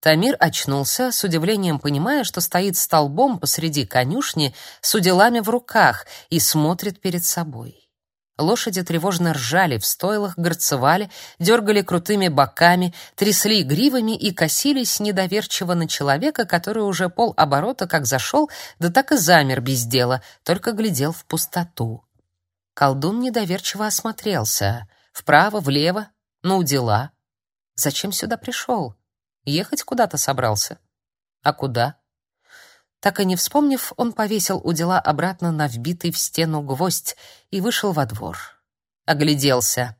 Тамир очнулся, с удивлением понимая, что стоит столбом посреди конюшни с уделами в руках и смотрит перед собой. Лошади тревожно ржали в стойлах, горцевали, дергали крутыми боками, трясли гривами и косились недоверчиво на человека, который уже пол оборота как зашел, да так и замер без дела, только глядел в пустоту. Колдун недоверчиво осмотрелся. Вправо, влево, ну дела. Зачем сюда пришел? Ехать куда-то собрался. А куда? Так и не вспомнив, он повесил у дела обратно на вбитый в стену гвоздь и вышел во двор. Огляделся.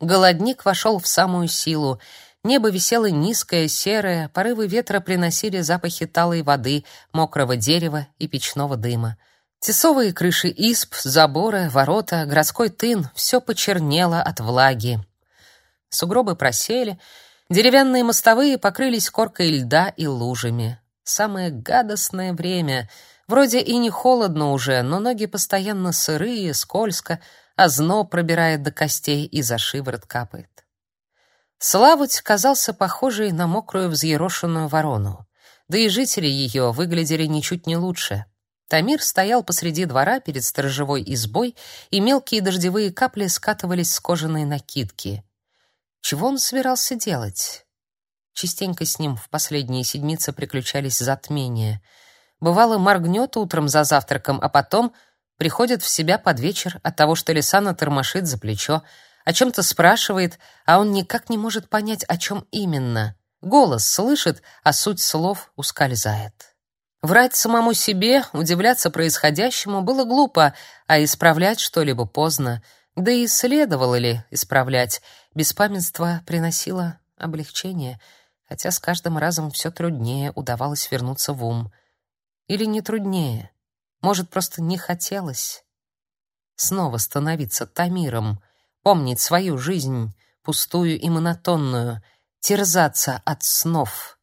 Голодник вошел в самую силу. Небо висело низкое, серое, порывы ветра приносили запахи талой воды, мокрого дерева и печного дыма. Тесовые крыши исп, заборы, ворота, городской тын — все почернело от влаги. Сугробы просели, деревянные мостовые покрылись коркой льда и лужами. Самое гадостное время. Вроде и не холодно уже, но ноги постоянно сырые, скользко, а зноб пробирает до костей и за шиворот капает. Славуть казался похожей на мокрую взъерошенную ворону. Да и жители ее выглядели ничуть не лучше. Тамир стоял посреди двора перед сторожевой избой, и мелкие дождевые капли скатывались с кожаной накидки. Чего он собирался делать? Частенько с ним в последние седмицы приключались затмения. Бывало, моргнет утром за завтраком, а потом приходит в себя под вечер от того, что Лисана тормошит за плечо, о чем-то спрашивает, а он никак не может понять, о чем именно. Голос слышит, а суть слов ускользает. Врать самому себе, удивляться происходящему было глупо, а исправлять что-либо поздно. Да и следовало ли исправлять? Беспамятство приносило облегчение — хотя с каждым разом все труднее удавалось вернуться в ум. Или не труднее, может, просто не хотелось. Снова становиться Тамиром, помнить свою жизнь, пустую и монотонную, терзаться от снов.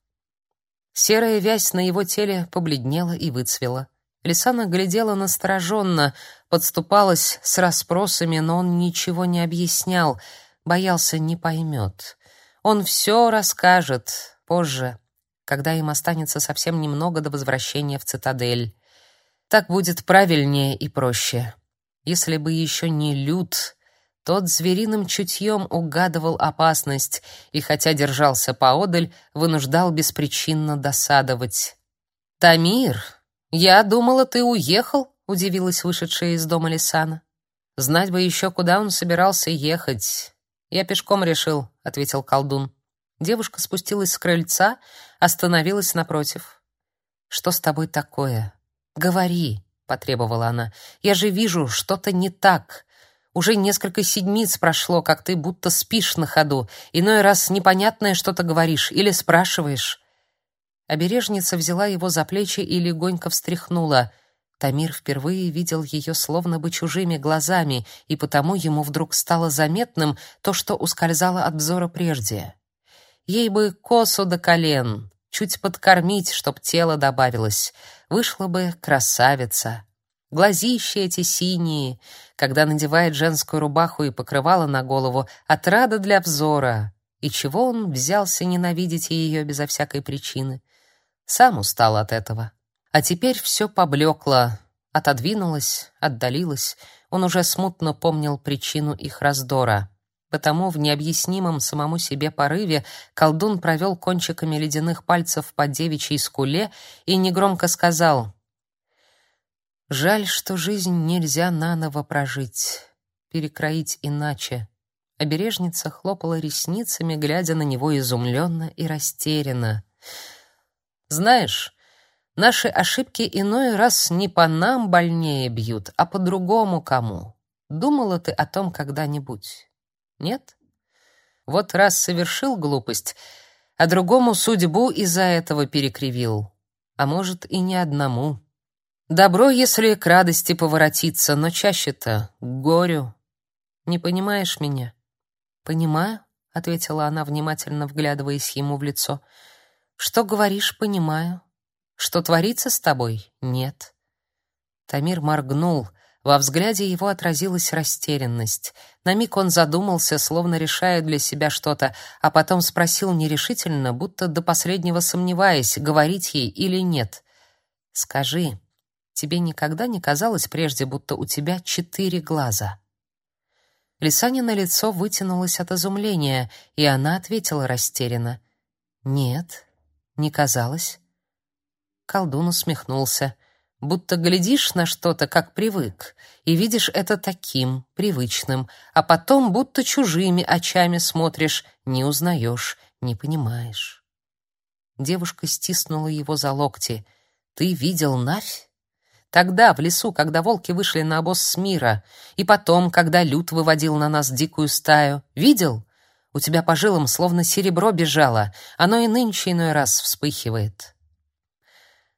Серая вязь на его теле побледнела и выцвела. Лисана глядела настороженно, подступалась с расспросами, но он ничего не объяснял, боялся не поймет. Он все расскажет позже, когда им останется совсем немного до возвращения в цитадель. Так будет правильнее и проще. Если бы еще не Люд, тот звериным чутьем угадывал опасность и, хотя держался поодаль, вынуждал беспричинно досадовать. «Тамир, я думала, ты уехал», — удивилась вышедшая из дома Лисана. «Знать бы еще, куда он собирался ехать. «Я пешком решил», — ответил колдун. Девушка спустилась с крыльца, остановилась напротив. «Что с тобой такое? Говори», — потребовала она. «Я же вижу, что-то не так. Уже несколько седмиц прошло, как ты будто спишь на ходу. Иной раз непонятное что-то говоришь или спрашиваешь». Обережница взяла его за плечи и легонько встряхнула — Тамир впервые видел ее словно бы чужими глазами, и потому ему вдруг стало заметным то, что ускользало от взора прежде. Ей бы косу до колен, чуть подкормить, чтоб тело добавилось. Вышла бы красавица. Глазища эти синие, когда надевает женскую рубаху и покрывало на голову, отрада для взора. И чего он взялся ненавидеть ее безо всякой причины? Сам устал от этого. А теперь все поблекло, отодвинулось, отдалилось. Он уже смутно помнил причину их раздора. Потому в необъяснимом самому себе порыве колдун провел кончиками ледяных пальцев по девичьей скуле и негромко сказал: "Жаль, что жизнь нельзя наново прожить, перекроить иначе". Обережница хлопала ресницами, глядя на него изумленно и растерянно. "Знаешь, Наши ошибки иной раз не по нам больнее бьют, а по другому кому. Думала ты о том когда-нибудь? Нет? Вот раз совершил глупость, а другому судьбу из-за этого перекривил. А может, и не одному. Добро, если к радости поворотиться, но чаще-то к горю. Не понимаешь меня? Понимаю, ответила она, внимательно вглядываясь ему в лицо. Что говоришь, понимаю. Что творится с тобой? Нет. Тамир моргнул, Во взгляде его отразилась растерянность. На миг он задумался, словно решая для себя что-то, а потом спросил нерешительно, будто до последнего сомневаясь, говорить ей или нет. «Скажи, тебе никогда не казалось прежде, будто у тебя четыре глаза?» Лисанина лицо вытянулось от изумления, и она ответила растерянно. «Нет, не казалось». Колдун усмехнулся будто глядишь на что-то, как привык, и видишь это таким, привычным, а потом будто чужими очами смотришь, не узнаешь, не понимаешь. Девушка стиснула его за локти. «Ты видел Навь?» Тогда, в лесу, когда волки вышли на обоз с мира, и потом, когда Люд выводил на нас дикую стаю. Видел? У тебя по жилам словно серебро бежало, оно и нынче иной раз вспыхивает.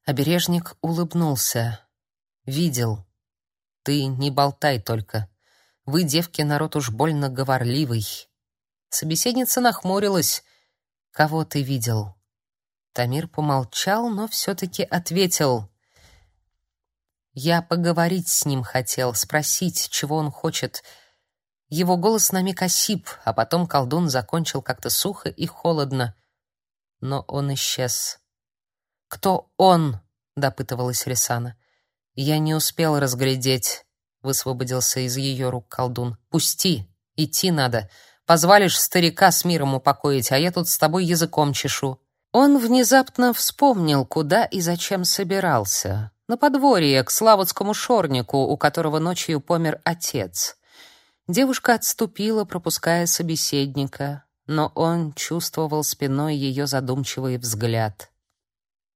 Обережник улыбнулся. Видел. Ты не болтай только. Вы, девки, народ уж больно говорливый. Собеседница нахмурилась. Кого ты видел? Тамир помолчал, но все таки ответил: Я поговорить с ним хотел, спросить, чего он хочет. Его голос на миг осип, а потом колдун закончил как-то сухо и холодно. Но он исчез. «Кто он?» — допытывалась Рисана. «Я не успел разглядеть», — высвободился из ее рук колдун. «Пусти, идти надо. Позвалишь старика с миром упокоить, а я тут с тобой языком чешу». Он внезапно вспомнил, куда и зачем собирался. На подворье, к Славутскому шорнику, у которого ночью помер отец. Девушка отступила, пропуская собеседника, но он чувствовал спиной ее задумчивый взгляд.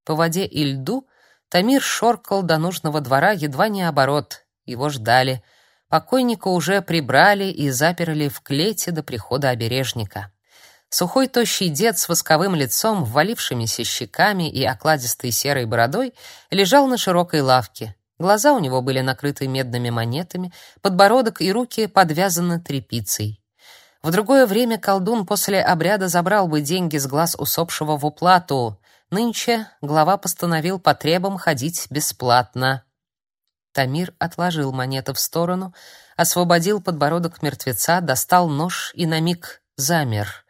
По воде и льду Тамир шоркал до нужного двора едва не оборот. Его ждали. Покойника уже прибрали и заперли в клете до прихода обережника. Сухой тощий дед с восковым лицом, ввалившимися щеками и окладистой серой бородой лежал на широкой лавке. Глаза у него были накрыты медными монетами, подбородок и руки подвязаны тряпицей. В другое время колдун после обряда забрал бы деньги с глаз усопшего в уплату, Нынче глава постановил по требам ходить бесплатно. Тамир отложил монеты в сторону, освободил подбородок мертвеца, достал нож и на миг замер.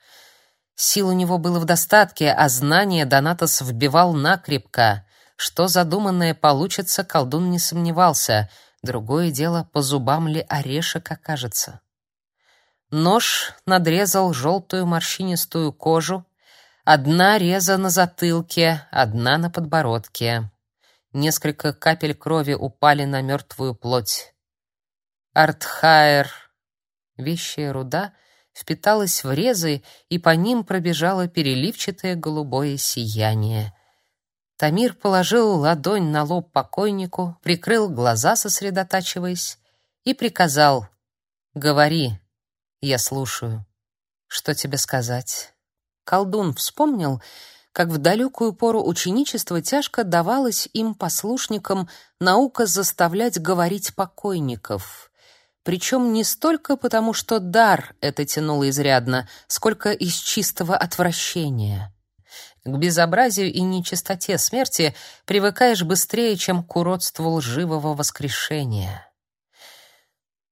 Сил у него было в достатке, а знание Донатос вбивал накрепко. Что задуманное получится, колдун не сомневался. Другое дело, по зубам ли орешек окажется. Нож надрезал желтую морщинистую кожу, Одна реза на затылке, одна на подбородке. Несколько капель крови упали на мертвую плоть. Артхайр, вещая руда, впиталась в резы, и по ним пробежало переливчатое голубое сияние. Тамир положил ладонь на лоб покойнику, прикрыл глаза, сосредотачиваясь, и приказал: "Говори, я слушаю. Что тебе сказать?" Колдун вспомнил, как в далекую пору ученичества тяжко давалось им, послушникам, наука заставлять говорить покойников. Причем не столько потому, что дар это тянуло изрядно, сколько из чистого отвращения. К безобразию и нечистоте смерти привыкаешь быстрее, чем к уродству лживого воскрешения.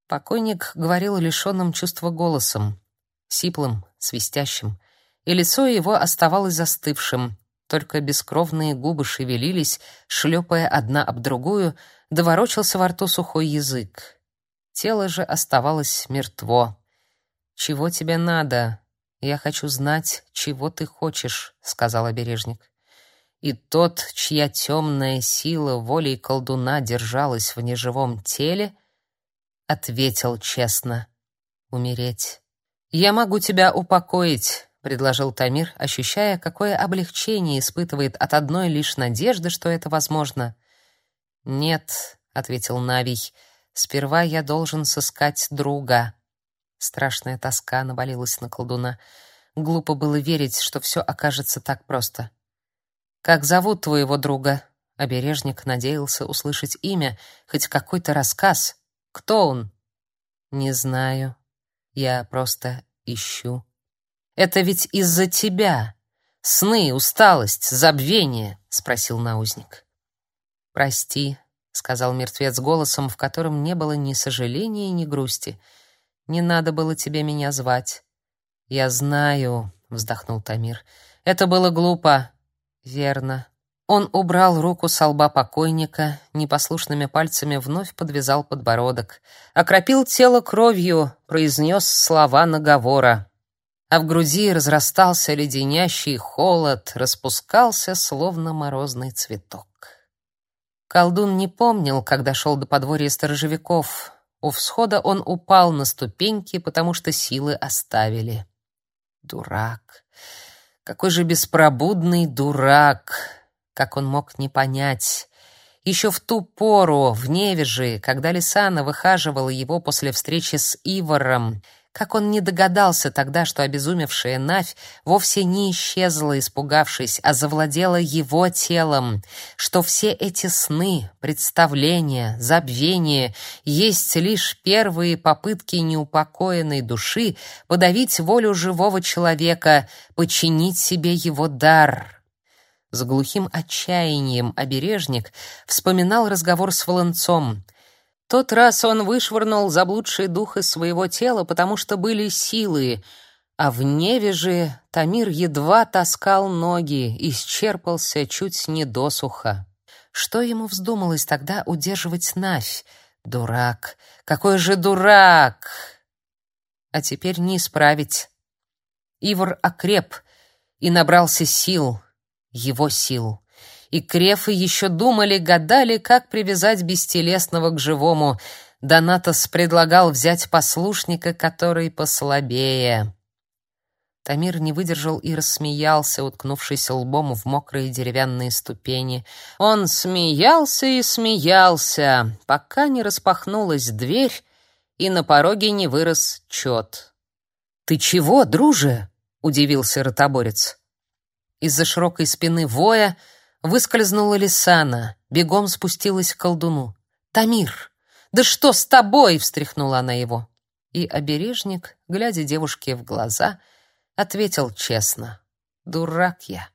Покойник говорил лишенным чувства голосом, сиплым, свистящим и лицо его оставалось застывшим, только бескровные губы шевелились, шлепая одна об другую, доворочился во рту сухой язык. Тело же оставалось мертво. «Чего тебе надо? Я хочу знать, чего ты хочешь», — сказал обережник. И тот, чья темная сила волей колдуна держалась в неживом теле, ответил честно — умереть. «Я могу тебя упокоить, предложил Тамир, ощущая, какое облегчение испытывает от одной лишь надежды, что это возможно. "Нет", ответил Навий. "Сперва я должен сыскать друга". Страшная тоска навалилась на колдуна. Глупо было верить, что все окажется так просто. Как зовут твоего друга? Обережник надеялся услышать имя, хоть какой-то рассказ. Кто он? Не знаю. Я просто ищу. Это ведь из-за тебя. Сны, усталость, забвение, спросил наузник. Прости, сказал мертвец голосом, в котором не было ни сожаления, ни грусти. Не надо было тебе меня звать. Я знаю, вздохнул Тамир. Это было глупо. Верно. Он убрал руку с лба покойника, непослушными пальцами вновь подвязал подбородок, окропил тело кровью, произнес слова наговора. А в груди разрастался леденящий холод, распускался, словно морозный цветок. Колдун не помнил, когда шел до подворья сторожевиков. У всхода он упал на ступеньки, потому что силы оставили. Дурак. Какой же беспробудный дурак. Как он мог не понять? Еще в ту пору, в Невеже, когда Лисана выхаживала его после встречи с Ивором, как он не догадался тогда, что обезумевшая Навь вовсе не исчезла, испугавшись, а завладела его телом, что все эти сны, представления, забвения есть лишь первые попытки неупокоенной души подавить волю живого человека, подчинить себе его дар — с глухим отчаянием обережник вспоминал разговор с Волонцом. Тот раз он вышвырнул заблудший дух из своего тела, потому что были силы, а в Неве же Тамир едва таскал ноги, исчерпался чуть не досуха. Что ему вздумалось тогда удерживать Навь? Дурак! Какой же дурак! А теперь не исправить. Ивар окреп и набрался сил — его сил. И крефы еще думали, гадали, как привязать бестелесного к живому. Донатос предлагал взять послушника, который послабее. Тамир не выдержал и рассмеялся, уткнувшись лбом в мокрые деревянные ступени. Он смеялся и смеялся, пока не распахнулась дверь и на пороге не вырос чет. «Ты чего, друже?» — удивился ротоборец. Из-за широкой спины воя выскользнула Лисана, бегом спустилась к колдуну. «Тамир! Да что с тобой?» — встряхнула она его. И обережник, глядя девушке в глаза, ответил честно. «Дурак я».